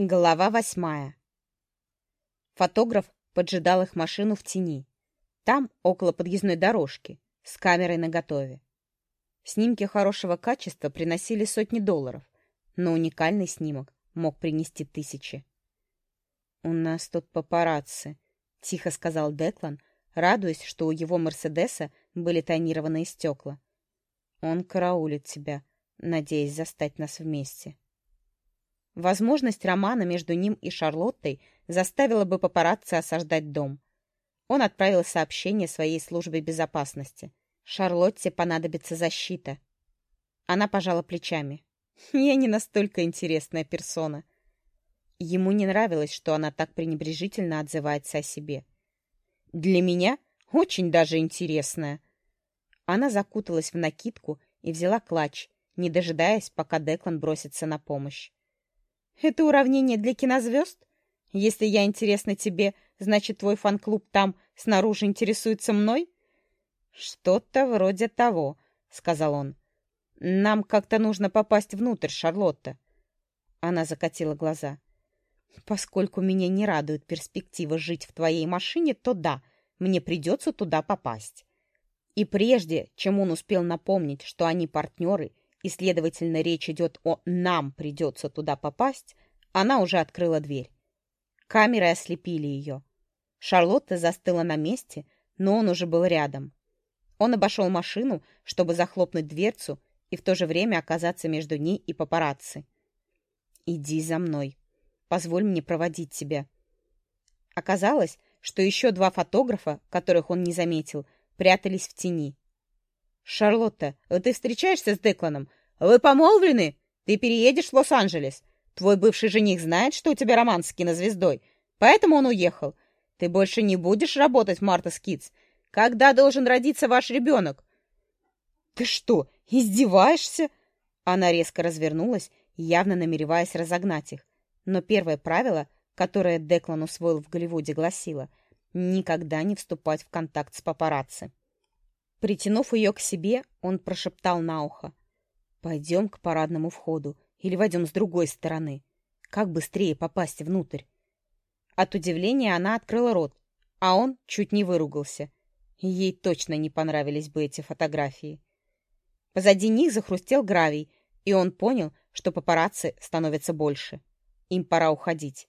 Глава восьмая. Фотограф поджидал их машину в тени. Там, около подъездной дорожки, с камерой наготове. Снимки хорошего качества приносили сотни долларов, но уникальный снимок мог принести тысячи. «У нас тут папарацци», — тихо сказал Деклан, радуясь, что у его «Мерседеса» были тонированные стекла. «Он караулит тебя, надеясь застать нас вместе». Возможность романа между ним и Шарлоттой заставила бы папарацци осаждать дом. Он отправил сообщение своей службе безопасности. Шарлотте понадобится защита. Она пожала плечами. «Я не настолько интересная персона». Ему не нравилось, что она так пренебрежительно отзывается о себе. «Для меня очень даже интересная». Она закуталась в накидку и взяла клатч, не дожидаясь, пока Деклан бросится на помощь. Это уравнение для кинозвезд? Если я интересна тебе, значит, твой фан-клуб там снаружи интересуется мной? Что-то вроде того, сказал он. Нам как-то нужно попасть внутрь, Шарлотта. Она закатила глаза. Поскольку меня не радует перспектива жить в твоей машине, то да, мне придется туда попасть. И прежде, чем он успел напомнить, что они партнеры и, следовательно, речь идет о «нам придется туда попасть», она уже открыла дверь. Камеры ослепили ее. Шарлотта застыла на месте, но он уже был рядом. Он обошел машину, чтобы захлопнуть дверцу и в то же время оказаться между ней и папарацци. «Иди за мной. Позволь мне проводить тебя». Оказалось, что еще два фотографа, которых он не заметил, прятались в тени. «Шарлотта, ты встречаешься с Декланом? Вы помолвлены? Ты переедешь в Лос-Анджелес. Твой бывший жених знает, что у тебя роман с кинозвездой, поэтому он уехал. Ты больше не будешь работать в Марта Скидс. Когда должен родиться ваш ребенок?» «Ты что, издеваешься?» Она резко развернулась, явно намереваясь разогнать их. Но первое правило, которое Деклан усвоил в Голливуде, гласило — никогда не вступать в контакт с папарацци. Притянув ее к себе, он прошептал на ухо. «Пойдем к парадному входу или войдем с другой стороны. Как быстрее попасть внутрь?» От удивления она открыла рот, а он чуть не выругался. Ей точно не понравились бы эти фотографии. Позади них захрустел гравий, и он понял, что папарацци становятся больше. Им пора уходить.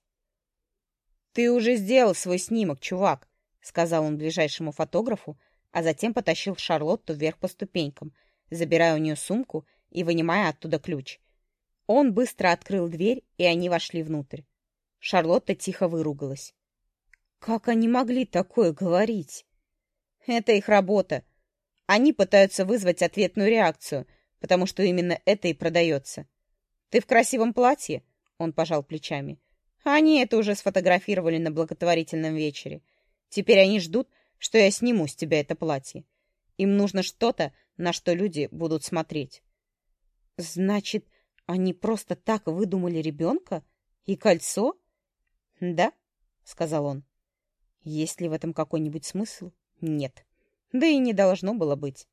«Ты уже сделал свой снимок, чувак», — сказал он ближайшему фотографу, а затем потащил Шарлотту вверх по ступенькам, забирая у нее сумку и вынимая оттуда ключ. Он быстро открыл дверь, и они вошли внутрь. Шарлотта тихо выругалась. «Как они могли такое говорить?» «Это их работа. Они пытаются вызвать ответную реакцию, потому что именно это и продается. Ты в красивом платье?» Он пожал плечами. «Они это уже сфотографировали на благотворительном вечере. Теперь они ждут, что я сниму с тебя это платье. Им нужно что-то, на что люди будут смотреть. Значит, они просто так выдумали ребенка? И кольцо? Да, сказал он. Есть ли в этом какой-нибудь смысл? Нет. Да и не должно было быть.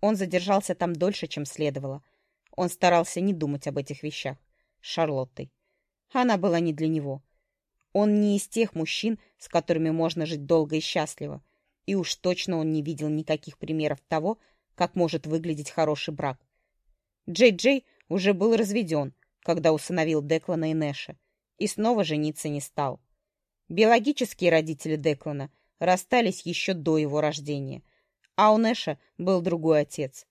Он задержался там дольше, чем следовало. Он старался не думать об этих вещах. Шарлоттой. Она была не для него. Он не из тех мужчин, с которыми можно жить долго и счастливо. И уж точно он не видел никаких примеров того, как может выглядеть хороший брак. Джей-Джей уже был разведен, когда усыновил Деклана и Нэша, и снова жениться не стал. Биологические родители Деклана расстались еще до его рождения, а у Нэша был другой отец.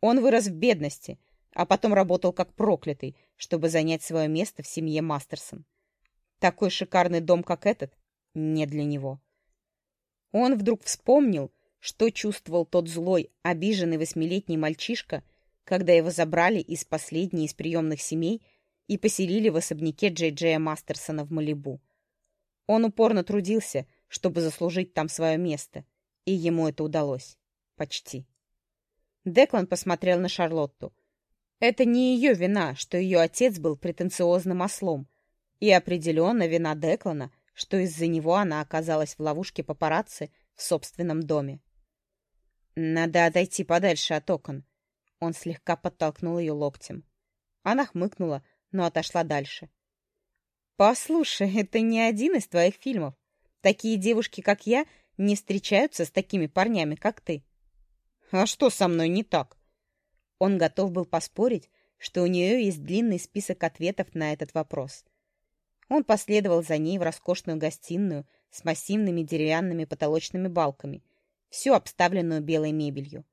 Он вырос в бедности, а потом работал как проклятый, чтобы занять свое место в семье Мастерсон. Такой шикарный дом, как этот, не для него. Он вдруг вспомнил, что чувствовал тот злой, обиженный восьмилетний мальчишка, когда его забрали из последней из приемных семей и поселили в особняке Джей Джея Мастерсона в Малибу. Он упорно трудился, чтобы заслужить там свое место, и ему это удалось. Почти. Деклан посмотрел на Шарлотту. Это не ее вина, что ее отец был претенциозным ослом, и определенно вина Деклана — что из-за него она оказалась в ловушке папарацци в собственном доме. «Надо отойти подальше от окон». Он слегка подтолкнул ее локтем. Она хмыкнула, но отошла дальше. Послушай, это не один из твоих фильмов. Такие девушки, как я, не встречаются с такими парнями, как ты. А что со мной не так? Он готов был поспорить, что у нее есть длинный список ответов на этот вопрос. Он последовал за ней в роскошную гостиную с массивными деревянными потолочными балками, всю обставленную белой мебелью.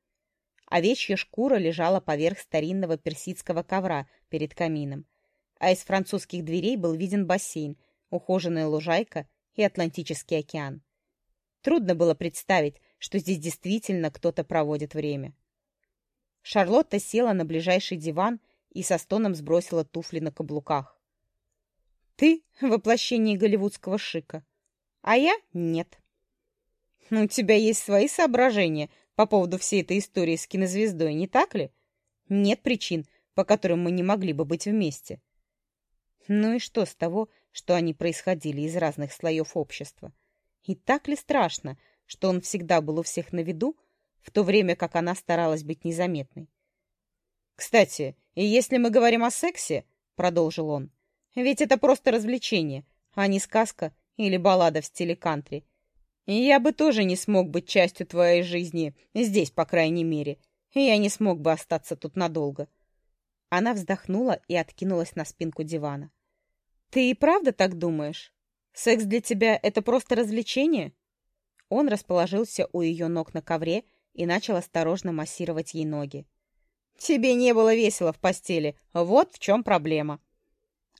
Овечья шкура лежала поверх старинного персидского ковра перед камином, а из французских дверей был виден бассейн, ухоженная лужайка и Атлантический океан. Трудно было представить, что здесь действительно кто-то проводит время. Шарлотта села на ближайший диван и со стоном сбросила туфли на каблуках. «Ты — воплощение голливудского шика, а я — нет. У тебя есть свои соображения по поводу всей этой истории с кинозвездой, не так ли? Нет причин, по которым мы не могли бы быть вместе. Ну и что с того, что они происходили из разных слоев общества? И так ли страшно, что он всегда был у всех на виду, в то время как она старалась быть незаметной? «Кстати, и если мы говорим о сексе, — продолжил он, — ведь это просто развлечение, а не сказка или баллада в стиле кантри. И я бы тоже не смог быть частью твоей жизни, здесь, по крайней мере. Я не смог бы остаться тут надолго. Она вздохнула и откинулась на спинку дивана. «Ты и правда так думаешь? Секс для тебя — это просто развлечение?» Он расположился у ее ног на ковре и начал осторожно массировать ей ноги. «Тебе не было весело в постели. Вот в чем проблема».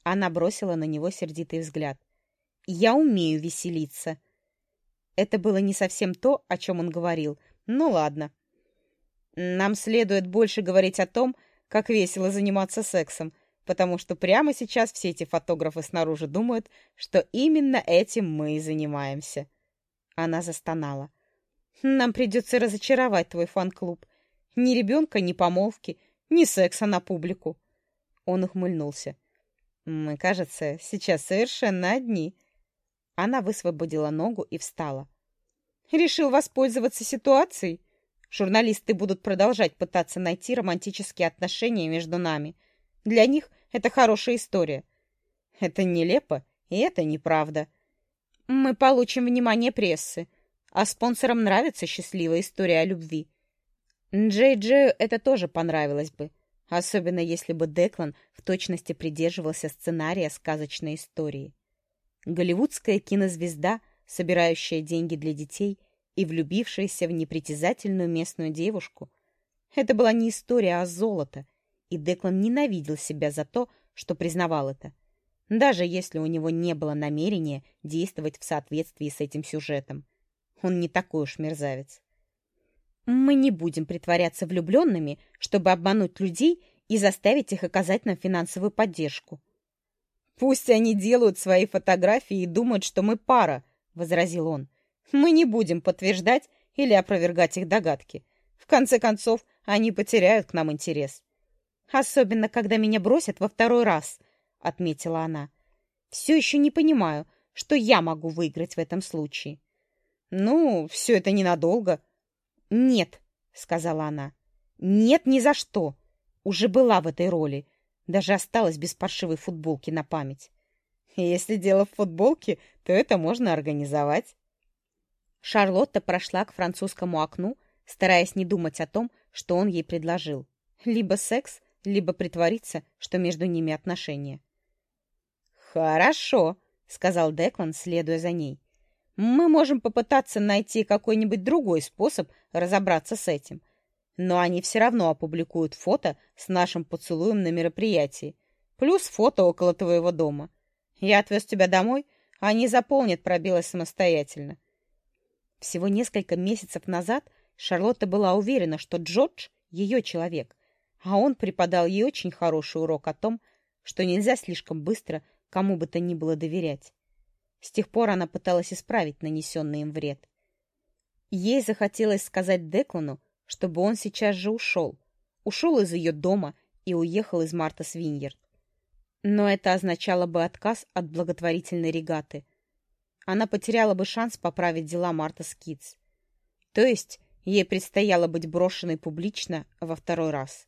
Она бросила на него сердитый взгляд. «Я умею веселиться», это было не совсем то, о чем он говорил. Ну ладно. Нам следует больше говорить о том, как весело заниматься сексом, потому что прямо сейчас все эти фотографы снаружи думают, что именно этим мы и занимаемся. Она застонала. Нам придется разочаровать твой фан-клуб. Ни ребенка, ни помолвки, ни секса на публику. Он ухмыльнулся. Мы, кажется, сейчас совершенно одни. Она высвободила ногу и встала. «Решил воспользоваться ситуацией? Журналисты будут продолжать пытаться найти романтические отношения между нами. Для них это хорошая история. Это нелепо, и это неправда. Мы получим внимание прессы, а спонсорам нравится счастливая история о любви. Джей Джею это тоже понравилось бы, особенно если бы Деклан в точности придерживался сценария сказочной истории. Голливудская кинозвезда, собирающая деньги для детей и влюбившаяся в непритязательную местную девушку. Это была не история, а золото, и Деклан ненавидел себя за то, что признавал это, даже если у него не было намерения действовать в соответствии с этим сюжетом. Он не такой уж мерзавец. Мы не будем притворяться влюбленными, чтобы обмануть людей и заставить их оказать нам финансовую поддержку. «Пусть они делают свои фотографии и думают, что мы пара», — возразил он. «Мы не будем подтверждать или опровергать их догадки. В конце концов, они потеряют к нам интерес». «Особенно, когда меня бросят во второй раз», — отметила она. «Все еще не понимаю, что я могу выиграть в этом случае». «Ну, все это ненадолго». «Нет», — сказала она. «Нет ни за что. Уже была в этой роли. Даже осталась без паршивой футболки на память. Если дело в футболке, то это можно организовать. Шарлотта прошла к французскому окну, стараясь не думать о том, что он ей предложил. Либо секс, либо притвориться, что между ними отношения. «Хорошо», — сказал Деклан, следуя за ней. «Мы можем попытаться найти какой-нибудь другой способ разобраться с этим но они все равно опубликуют фото с нашим поцелуем на мероприятии, плюс фото около твоего дома. Я отвез тебя домой, они заполнят пробелы самостоятельно. Всего несколько месяцев назад Шарлотта была уверена, что Джордж — ее человек, а он преподал ей очень хороший урок о том, что нельзя слишком быстро кому бы то ни было доверять. С тех пор она пыталась исправить нанесенный им вред. Ей захотелось сказать Деклану, чтобы он сейчас же ушел. Ушел из ее дома и уехал из Марта Свиньерд. Но это означало бы отказ от благотворительной регаты. Она потеряла бы шанс поправить дела Марта Скитс. То есть ей предстояло быть брошенной публично во второй раз.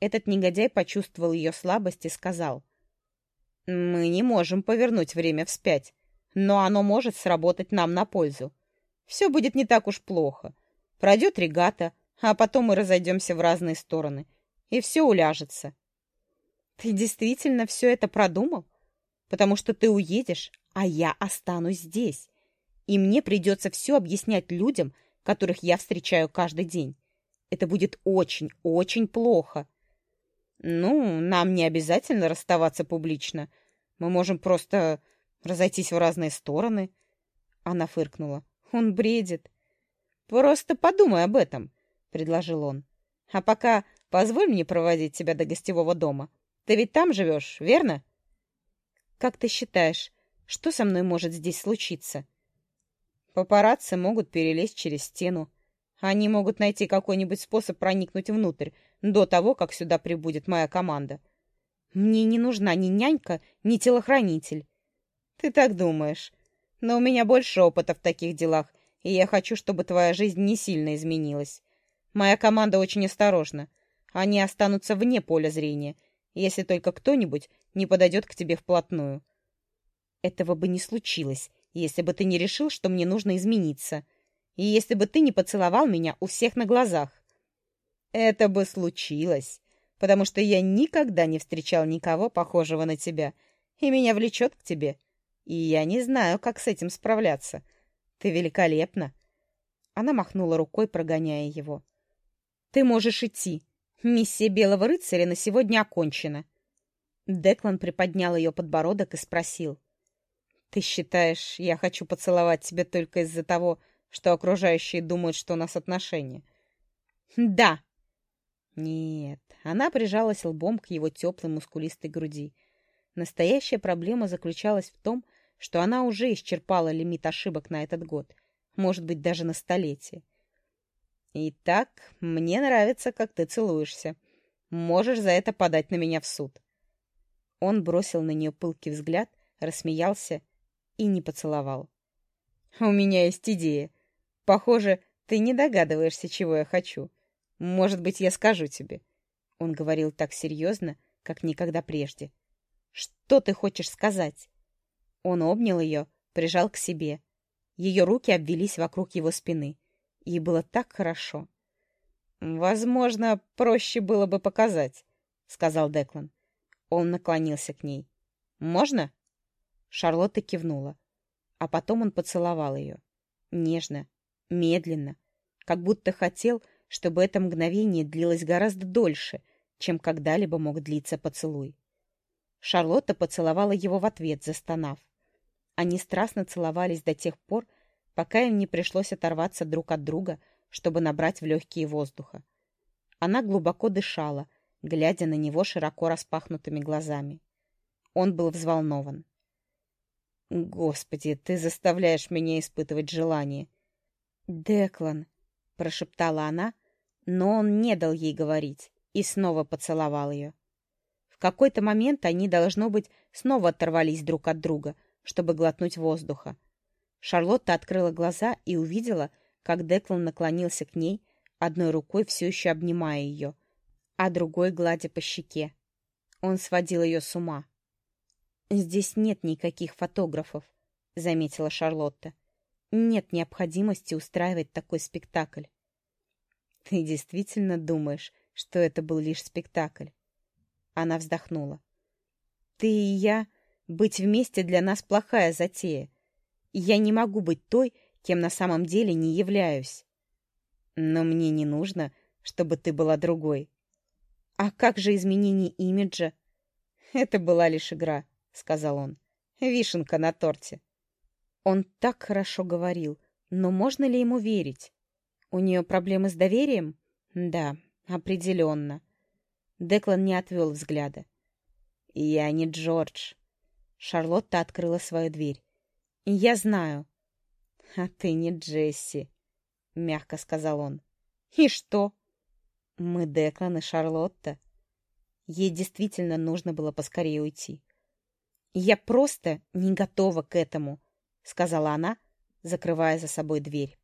Этот негодяй почувствовал ее слабость и сказал, Мы не можем повернуть время вспять, но оно может сработать нам на пользу. Все будет не так уж плохо. Пройдет регата, а потом мы разойдемся в разные стороны, и все уляжется. Ты действительно все это продумал? Потому что ты уедешь, а я останусь здесь. И мне придется все объяснять людям, которых я встречаю каждый день. Это будет очень, очень плохо. Ну, нам не обязательно расставаться публично. Мы можем просто разойтись в разные стороны. Она фыркнула. Он бредит. Просто подумай об этом, предложил он. А пока позволь мне проводить тебя до гостевого дома. Ты ведь там живешь, верно? Как ты считаешь, что со мной может здесь случиться? Папарацци могут перелезть через стену. Они могут найти какой-нибудь способ проникнуть внутрь до того, как сюда прибудет моя команда. Мне не нужна ни нянька, ни телохранитель. Ты так думаешь. Но у меня больше опыта в таких делах, и я хочу, чтобы твоя жизнь не сильно изменилась. Моя команда очень осторожна. Они останутся вне поля зрения, если только кто-нибудь не подойдет к тебе вплотную. Этого бы не случилось, если бы ты не решил, что мне нужно измениться, и если бы ты не поцеловал меня у всех на глазах. Это бы случилось, потому что я никогда не встречал никого похожего на тебя, и меня влечет к тебе. И я не знаю, как с этим справляться. Ты великолепна. Она махнула рукой, прогоняя его. Ты можешь идти. Миссия Белого рыцаря на сегодня окончена. Деклан приподнял ее подбородок и спросил. «Ты считаешь, я хочу поцеловать тебя только из-за того, что окружающие думают, что у нас отношения?» «Да!» Нет, она прижалась лбом к его теплой мускулистой груди. Настоящая проблема заключалась в том, что она уже исчерпала лимит ошибок на этот год, может быть, даже на столетие. «Итак, мне нравится, как ты целуешься. Можешь за это подать на меня в суд». Он бросил на нее пылкий взгляд, рассмеялся и не поцеловал. «У меня есть идея. Похоже, ты не догадываешься, чего я хочу. Может быть, я скажу тебе». Он говорил так серьезно, как никогда прежде. «Что ты хочешь сказать?» Он обнял ее, прижал к себе. Ее руки обвелись вокруг его спины. Ей было так хорошо. «Возможно, проще было бы показать», — сказал Деклан. Он наклонился к ней. «Можно?» Шарлотта кивнула. А потом он поцеловал ее. Нежно, медленно, как будто хотел, чтобы это мгновение длилось гораздо дольше, чем когда-либо мог длиться поцелуй. Шарлотта поцеловала его в ответ, застонав. Они страстно целовались до тех пор, пока им не пришлось оторваться друг от друга, чтобы набрать в легкие воздуха. Она глубоко дышала, глядя на него широко распахнутыми глазами. Он был взволнован. «Господи, ты заставляешь меня испытывать желание!» «Деклан!» — прошептала она, но он не дал ей говорить и снова поцеловал ее. В какой-то момент они, должно быть, снова оторвались друг от друга, чтобы глотнуть воздуха. Шарлотта открыла глаза и увидела, как Деклан наклонился к ней, одной рукой все еще обнимая ее, а другой гладя по щеке. Он сводил ее с ума. «Здесь нет никаких фотографов», — заметила Шарлотта. «Нет необходимости устраивать такой спектакль». «Ты действительно думаешь, что это был лишь спектакль?» Она вздохнула. «Ты и я... Быть вместе для нас плохая затея я не могу быть той, кем на самом деле не являюсь. Но мне не нужно, чтобы ты была другой. А как же изменение имиджа? Это была лишь игра, сказал он. Вишенка на торте. Он так хорошо говорил, но можно ли ему верить? У нее проблемы с доверием? Да, определенно. Деклан не отвел взгляда. «Я не Джордж». Шарлотта открыла свою дверь. «Я знаю». «А ты не Джесси», — мягко сказал он. «И что?» «Мы Деклан и Шарлотта». Ей действительно нужно было поскорее уйти. «Я просто не готова к этому», — сказала она, закрывая за собой дверь.